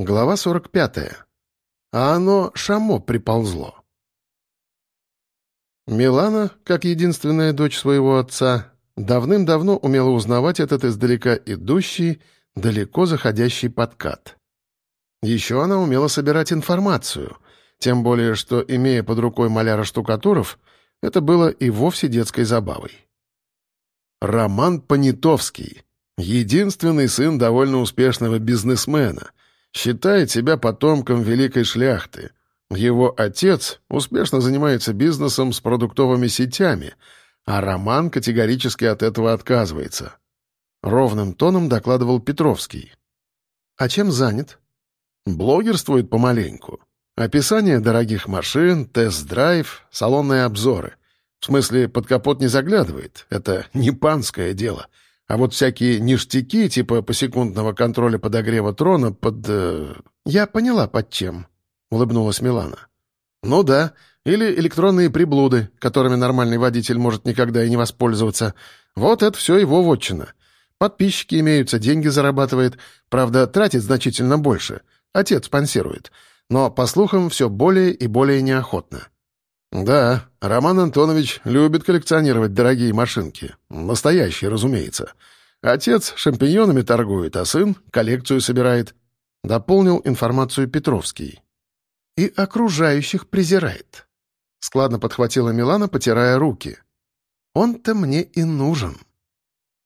Глава 45. А оно шамо приползло. Милана, как единственная дочь своего отца, давным-давно умела узнавать этот издалека идущий, далеко заходящий подкат. Еще она умела собирать информацию, тем более, что, имея под рукой маляра-штукатуров, это было и вовсе детской забавой. Роман Понятовский, единственный сын довольно успешного бизнесмена — Считает себя потомком великой шляхты. Его отец успешно занимается бизнесом с продуктовыми сетями, а Роман категорически от этого отказывается. Ровным тоном докладывал Петровский. «А чем занят?» «Блогерствует помаленьку. Описание дорогих машин, тест-драйв, салонные обзоры. В смысле, под капот не заглядывает. Это не панское дело. А вот всякие ништяки, типа посекундного контроля подогрева трона под... Э... «Я поняла, под чем», — улыбнулась Милана. «Ну да, или электронные приблуды, которыми нормальный водитель может никогда и не воспользоваться. Вот это все его вотчина. Подписчики имеются, деньги зарабатывает. Правда, тратит значительно больше. Отец спонсирует. Но, по слухам, все более и более неохотно. «Да, Роман Антонович любит коллекционировать дорогие машинки. Настоящие, разумеется. Отец шампиньонами торгует, а сын коллекцию собирает», — дополнил информацию Петровский. «И окружающих презирает», — складно подхватила Милана, потирая руки. «Он-то мне и нужен».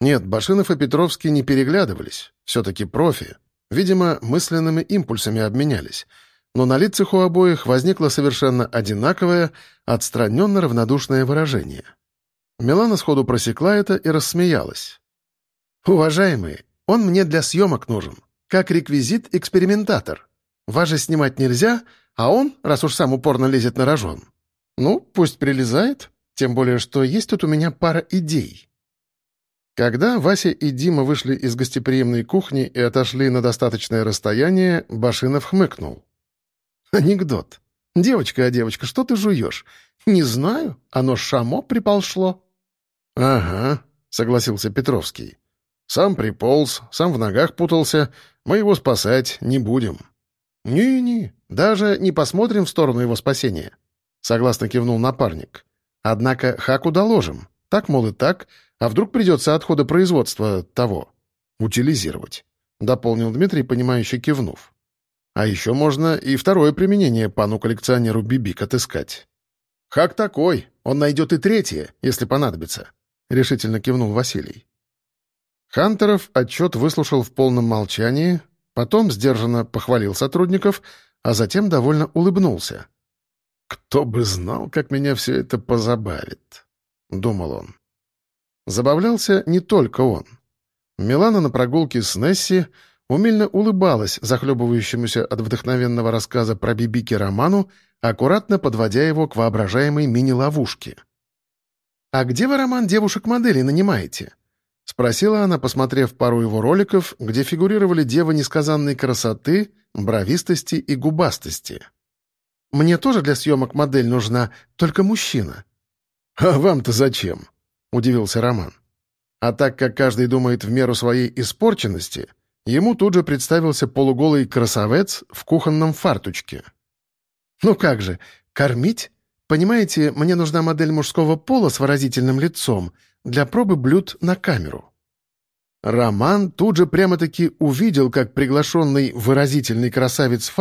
Нет, Башинов и Петровский не переглядывались. Все-таки профи. Видимо, мысленными импульсами обменялись — но на лицах у обоих возникло совершенно одинаковое, отстраненно равнодушное выражение. Милана сходу просекла это и рассмеялась. «Уважаемые, он мне для съемок нужен, как реквизит-экспериментатор. Вас же снимать нельзя, а он, раз уж сам упорно лезет на рожон. Ну, пусть прилезает, тем более, что есть тут у меня пара идей». Когда Вася и Дима вышли из гостеприимной кухни и отошли на достаточное расстояние, Башинов хмыкнул. Анекдот. «Девочка, а девочка, что ты жуешь?» «Не знаю. Оно шамо приползло». «Ага», — согласился Петровский. «Сам приполз, сам в ногах путался. Мы его спасать не будем». «Не-не, даже не посмотрим в сторону его спасения», — согласно кивнул напарник. «Однако хаку доложим. Так, мол, и так. А вдруг придется отходы производства того утилизировать?» — дополнил Дмитрий, понимающе кивнув. А еще можно и второе применение пану-коллекционеру Бибик отыскать. «Хак такой, он найдет и третье, если понадобится», — решительно кивнул Василий. Хантеров отчет выслушал в полном молчании, потом сдержанно похвалил сотрудников, а затем довольно улыбнулся. «Кто бы знал, как меня все это позабавит», — думал он. Забавлялся не только он. Милана на прогулке с Несси умильно улыбалась захлебывающемуся от вдохновенного рассказа про Бибики роману, аккуратно подводя его к воображаемой мини-ловушке. «А где вы роман девушек-моделей нанимаете?» — спросила она, посмотрев пару его роликов, где фигурировали девы несказанной красоты, бровистости и губастости. «Мне тоже для съемок модель нужна, только мужчина». «А вам-то зачем?» — удивился Роман. А так как каждый думает в меру своей испорченности — Ему тут же представился полуголый красавец в кухонном фартучке. «Ну как же, кормить? Понимаете, мне нужна модель мужского пола с выразительным лицом для пробы блюд на камеру». Роман тут же прямо-таки увидел, как приглашенный выразительный красавец в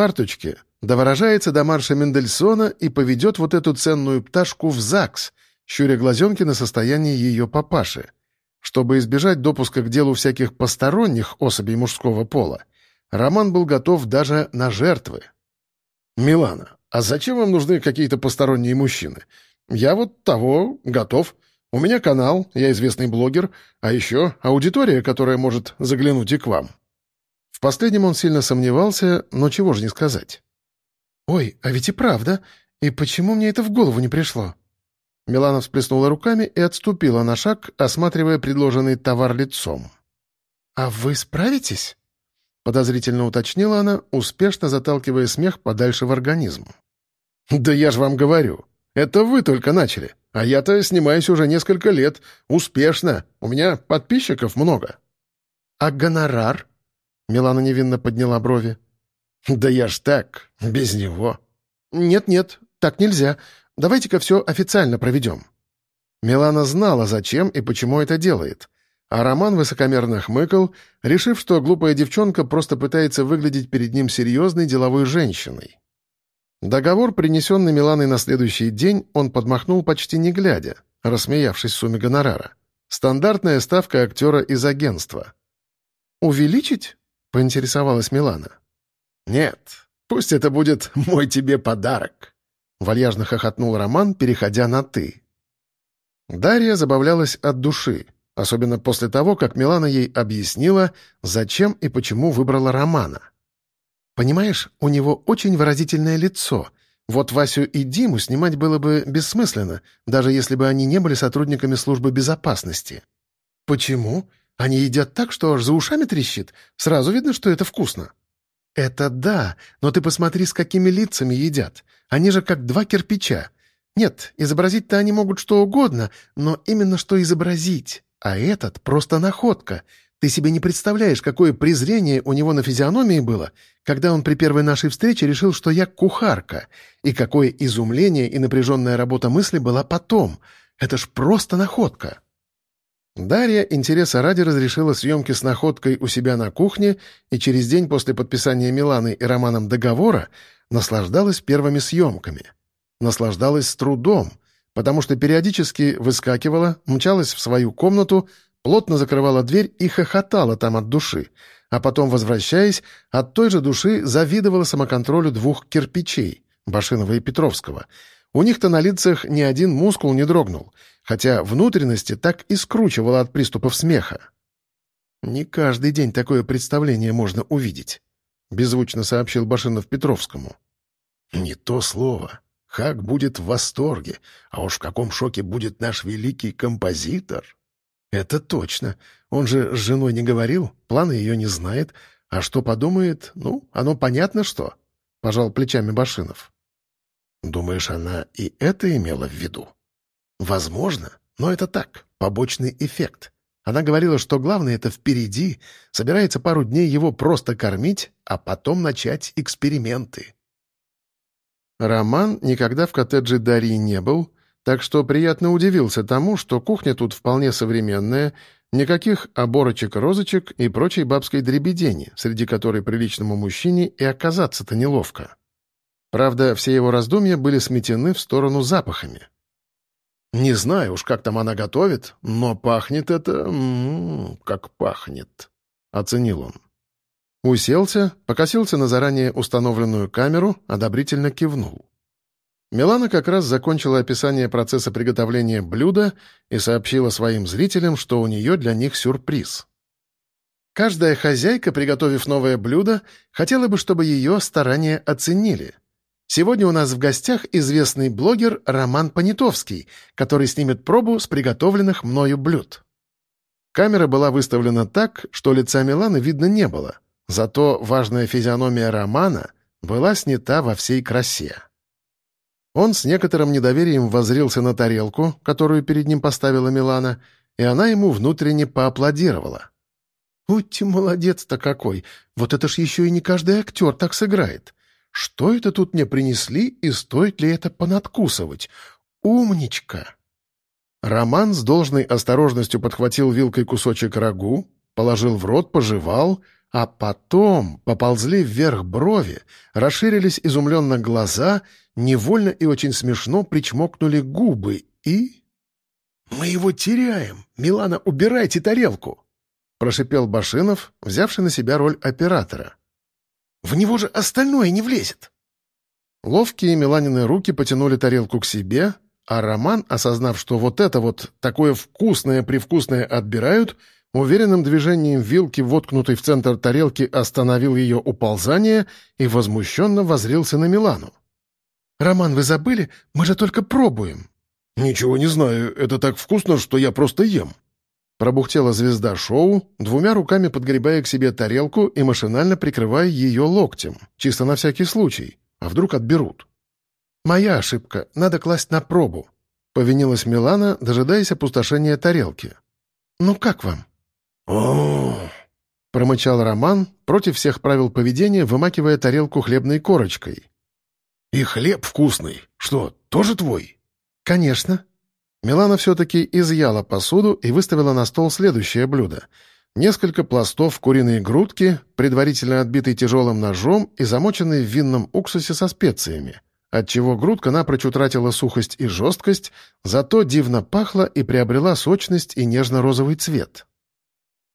доворожается до марша Мендельсона и поведет вот эту ценную пташку в ЗАГС, щуря глазенки на состояние ее папаши. Чтобы избежать допуска к делу всяких посторонних особей мужского пола, Роман был готов даже на жертвы. «Милана, а зачем вам нужны какие-то посторонние мужчины? Я вот того готов. У меня канал, я известный блогер, а еще аудитория, которая может заглянуть и к вам». В последнем он сильно сомневался, но чего же не сказать. «Ой, а ведь и правда. И почему мне это в голову не пришло?» Милана всплеснула руками и отступила на шаг, осматривая предложенный товар лицом. «А вы справитесь?» — подозрительно уточнила она, успешно заталкивая смех подальше в организм. «Да я же вам говорю, это вы только начали, а я-то снимаюсь уже несколько лет, успешно, у меня подписчиков много». «А гонорар?» — Милана невинно подняла брови. «Да я ж так, без него». «Нет-нет, так нельзя. Давайте-ка все официально проведем». Милана знала, зачем и почему это делает. А Роман высокомерно хмыкал, решив, что глупая девчонка просто пытается выглядеть перед ним серьезной деловой женщиной. Договор, принесенный Миланой на следующий день, он подмахнул почти не глядя, рассмеявшись сумме гонорара. Стандартная ставка актера из агентства. «Увеличить?» — поинтересовалась Милана. «Нет, пусть это будет мой тебе подарок», — вальяжно хохотнул Роман, переходя на «ты». Дарья забавлялась от души, особенно после того, как Милана ей объяснила, зачем и почему выбрала Романа. «Понимаешь, у него очень выразительное лицо. Вот Васю и Диму снимать было бы бессмысленно, даже если бы они не были сотрудниками службы безопасности». «Почему? Они едят так, что аж за ушами трещит. Сразу видно, что это вкусно». «Это да, но ты посмотри, с какими лицами едят. Они же как два кирпича. Нет, изобразить-то они могут что угодно, но именно что изобразить. А этот просто находка. Ты себе не представляешь, какое презрение у него на физиономии было, когда он при первой нашей встрече решил, что я кухарка, и какое изумление и напряженная работа мысли была потом. Это ж просто находка. Дарья интереса ради разрешила съемки с находкой у себя на кухне и через день после подписания Миланы и Романом договора наслаждалась первыми съемками — наслаждалась с трудом, потому что периодически выскакивала, мчалась в свою комнату, плотно закрывала дверь и хохотала там от души, а потом, возвращаясь, от той же души завидовала самоконтролю двух кирпичей, Башинова и Петровского. У них-то на лицах ни один мускул не дрогнул, хотя внутренности так и скручивало от приступов смеха. «Не каждый день такое представление можно увидеть», — беззвучно сообщил Башинов Петровскому. «Не то слово. Хак будет в восторге, а уж в каком шоке будет наш великий композитор. Это точно. Он же с женой не говорил, планы ее не знает. А что подумает, ну, оно понятно что. Пожал плечами Башинов. Думаешь, она и это имела в виду? Возможно, но это так, побочный эффект. Она говорила, что главное — это впереди, собирается пару дней его просто кормить, а потом начать эксперименты. Роман никогда в коттедже Дарьи не был, так что приятно удивился тому, что кухня тут вполне современная, никаких оборочек-розочек и прочей бабской дребедени, среди которой приличному мужчине и оказаться-то неловко. Правда, все его раздумья были сметены в сторону запахами. «Не знаю уж, как там она готовит, но пахнет это... М -м, как пахнет», — оценил он. Уселся, покосился на заранее установленную камеру, одобрительно кивнул. Милана как раз закончила описание процесса приготовления блюда и сообщила своим зрителям, что у нее для них сюрприз. Каждая хозяйка, приготовив новое блюдо, хотела бы, чтобы ее старания оценили. Сегодня у нас в гостях известный блогер Роман Понятовский, который снимет пробу с приготовленных мною блюд. Камера была выставлена так, что лица Миланы видно не было. Зато важная физиономия Романа была снята во всей красе. Он с некоторым недоверием возрился на тарелку, которую перед ним поставила Милана, и она ему внутренне поаплодировала. «Будь молодец-то какой! Вот это ж еще и не каждый актер так сыграет! Что это тут мне принесли и стоит ли это понадкусывать? Умничка!» Роман с должной осторожностью подхватил вилкой кусочек рагу, положил в рот, пожевал — а потом поползли вверх брови, расширились изумленно глаза, невольно и очень смешно причмокнули губы и... «Мы его теряем! Милана, убирайте тарелку!» — прошипел Башинов, взявший на себя роль оператора. «В него же остальное не влезет!» Ловкие Миланины руки потянули тарелку к себе, а Роман, осознав, что вот это вот такое вкусное-привкусное отбирают, Уверенным движением вилки, воткнутой в центр тарелки, остановил ее уползание и возмущенно возрился на Милану. «Роман, вы забыли? Мы же только пробуем». «Ничего не знаю. Это так вкусно, что я просто ем». Пробухтела звезда шоу, двумя руками подгребая к себе тарелку и машинально прикрывая ее локтем, чисто на всякий случай. А вдруг отберут? «Моя ошибка. Надо класть на пробу», — повинилась Милана, дожидаясь опустошения тарелки. «Ну как вам?» О, промычал Роман, против всех правил поведения, вымакивая тарелку хлебной корочкой. «И хлеб вкусный. Что, тоже твой?» «Конечно». Милана все-таки изъяла посуду и выставила на стол следующее блюдо. Несколько пластов куриной грудки, предварительно отбитой тяжелым ножом и замоченной в винном уксусе со специями, отчего грудка напрочь утратила сухость и жесткость, зато дивно пахла и приобрела сочность и нежно-розовый цвет.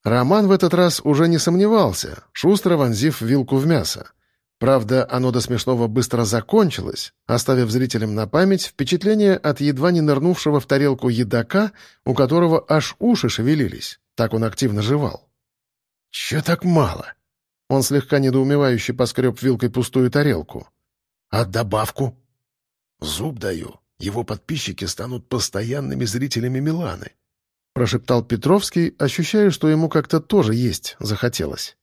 Роман в этот раз уже не сомневался, шустро вонзив вилку в мясо. Правда, оно до смешного быстро закончилось, оставив зрителям на память впечатление от едва не нырнувшего в тарелку едока, у которого аж уши шевелились. Так он активно жевал. «Че так мало?» Он слегка недоумевающе поскреб вилкой пустую тарелку. «А добавку?» «Зуб даю. Его подписчики станут постоянными зрителями Миланы прошептал Петровский, ощущая, что ему как-то тоже есть захотелось.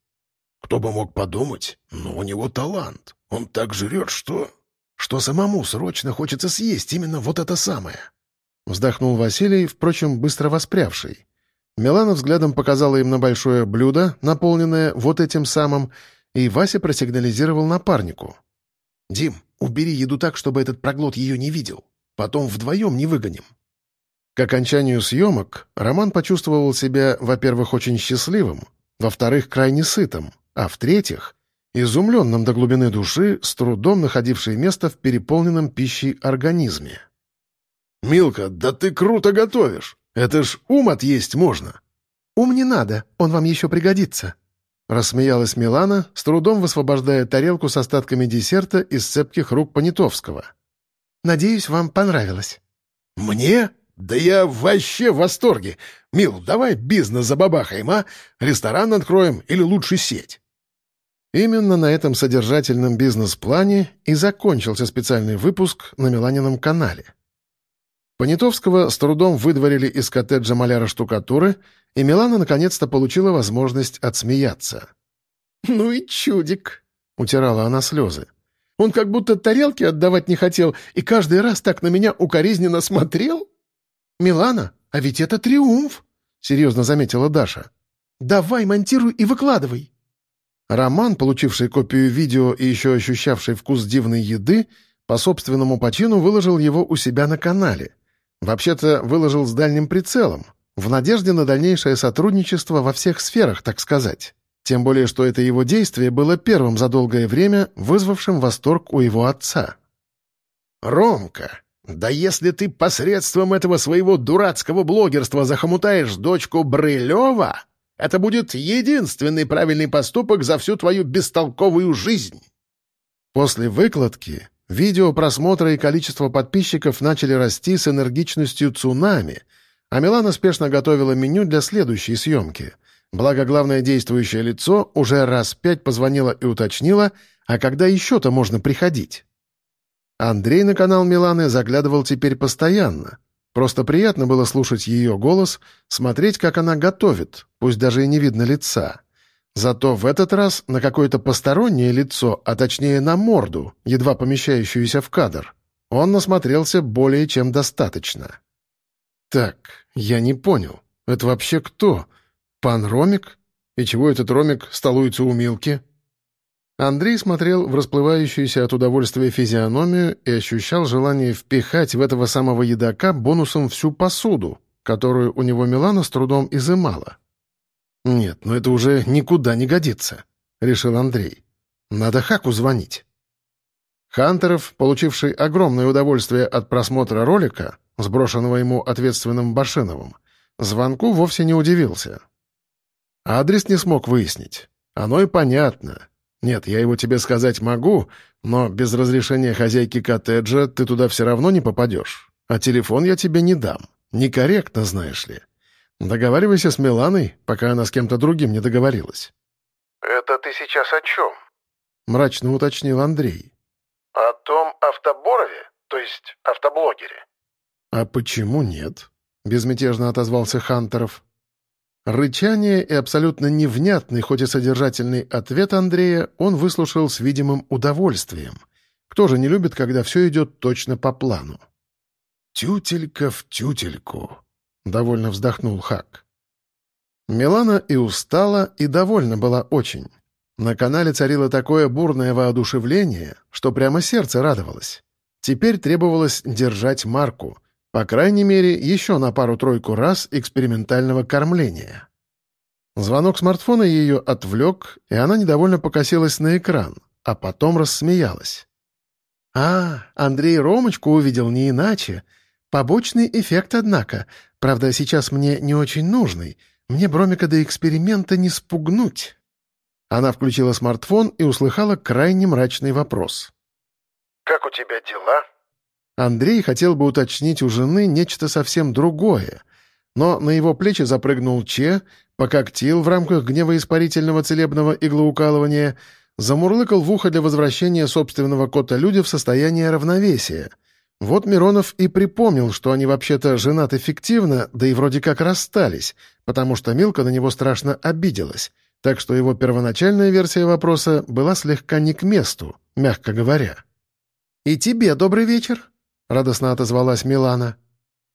«Кто бы мог подумать, но у него талант. Он так жрет, что... что самому срочно хочется съесть именно вот это самое». Вздохнул Василий, впрочем, быстро воспрявший. Милана взглядом показала им на большое блюдо, наполненное вот этим самым, и Вася просигнализировал напарнику. «Дим, убери еду так, чтобы этот проглот ее не видел. Потом вдвоем не выгоним». К окончанию съемок Роман почувствовал себя, во-первых, очень счастливым, во-вторых, крайне сытым, а в-третьих, изумленным до глубины души, с трудом находившей место в переполненном пищей организме. «Милка, да ты круто готовишь! Это ж ум отъесть можно!» «Ум не надо, он вам еще пригодится!» Рассмеялась Милана, с трудом высвобождая тарелку с остатками десерта из цепких рук Понятовского. «Надеюсь, вам понравилось». «Мне?» «Да я вообще в восторге! Мил, давай бизнес забабахаем, а? Ресторан откроем или лучше сеть?» Именно на этом содержательном бизнес-плане и закончился специальный выпуск на Миланином канале. Понятовского с трудом выдворили из коттеджа маляра штукатуры, и Милана наконец-то получила возможность отсмеяться. «Ну и чудик!» — утирала она слезы. «Он как будто тарелки отдавать не хотел и каждый раз так на меня укоризненно смотрел!» «Милана, а ведь это триумф!» — серьезно заметила Даша. «Давай, монтируй и выкладывай!» Роман, получивший копию видео и еще ощущавший вкус дивной еды, по собственному почину выложил его у себя на канале. Вообще-то выложил с дальним прицелом, в надежде на дальнейшее сотрудничество во всех сферах, так сказать. Тем более, что это его действие было первым за долгое время, вызвавшим восторг у его отца. «Ромка, да если ты посредством этого своего дурацкого блогерства захомутаешь дочку Брылева, это будет единственный правильный поступок за всю твою бестолковую жизнь. После выкладки видео просмотра и количество подписчиков начали расти с энергичностью цунами, а Милана спешно готовила меню для следующей съемки. Благо, главное действующее лицо уже раз пять позвонило и уточнило, а когда еще-то можно приходить. Андрей на канал Миланы заглядывал теперь постоянно. Просто приятно было слушать ее голос, смотреть, как она готовит, пусть даже и не видно лица. Зато в этот раз на какое-то постороннее лицо, а точнее на морду, едва помещающуюся в кадр, он насмотрелся более чем достаточно. «Так, я не понял. Это вообще кто? Пан Ромик? И чего этот Ромик столуется у Милки?» Андрей смотрел в расплывающуюся от удовольствия физиономию и ощущал желание впихать в этого самого едока бонусом всю посуду, которую у него Милана с трудом изымала. «Нет, но это уже никуда не годится», — решил Андрей. «Надо Хаку звонить». Хантеров, получивший огромное удовольствие от просмотра ролика, сброшенного ему ответственным Башиновым, звонку вовсе не удивился. Адрес не смог выяснить. Оно и понятно. Нет, я его тебе сказать могу, но без разрешения хозяйки коттеджа ты туда все равно не попадешь. А телефон я тебе не дам. Некорректно, знаешь ли. Договаривайся с Миланой, пока она с кем-то другим не договорилась». «Это ты сейчас о чем?» — мрачно уточнил Андрей. «О том автоборове, то есть автоблогере». «А почему нет?» — безмятежно отозвался Хантеров. Рычание и абсолютно невнятный, хоть и содержательный ответ Андрея он выслушал с видимым удовольствием. Кто же не любит, когда все идет точно по плану? «Тютелька в тютельку», — довольно вздохнул Хак. Милана и устала, и довольна была очень. На канале царило такое бурное воодушевление, что прямо сердце радовалось. Теперь требовалось держать марку, по крайней мере, еще на пару-тройку раз экспериментального кормления. Звонок смартфона ее отвлек, и она недовольно покосилась на экран, а потом рассмеялась. «А, Андрей Ромочку увидел не иначе. Побочный эффект, однако. Правда, сейчас мне не очень нужный. Мне Бромика до эксперимента не спугнуть». Она включила смартфон и услыхала крайне мрачный вопрос. «Как у тебя дела?» Андрей хотел бы уточнить у жены нечто совсем другое, но на его плечи запрыгнул Че, пококтил в рамках гневоиспарительного целебного иглоукалывания, замурлыкал в ухо для возвращения собственного кота-людя в состояние равновесия. Вот Миронов и припомнил, что они вообще-то женаты фиктивно, да и вроде как расстались, потому что Милка на него страшно обиделась, так что его первоначальная версия вопроса была слегка не к месту, мягко говоря. «И тебе добрый вечер», — радостно отозвалась Милана.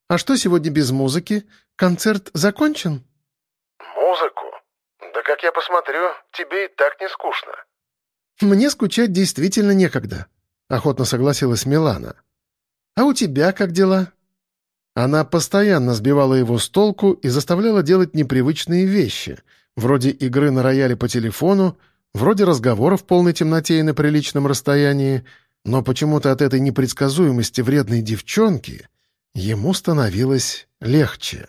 «А что сегодня без музыки? Концерт закончен?» «Музыку? Да как я посмотрю, тебе и так не скучно». «Мне скучать действительно некогда», — охотно согласилась Милана. «А у тебя как дела?» Она постоянно сбивала его с толку и заставляла делать непривычные вещи, вроде игры на рояле по телефону, вроде разговоров в полной темноте и на приличном расстоянии, но почему-то от этой непредсказуемости вредной девчонки ему становилось легче.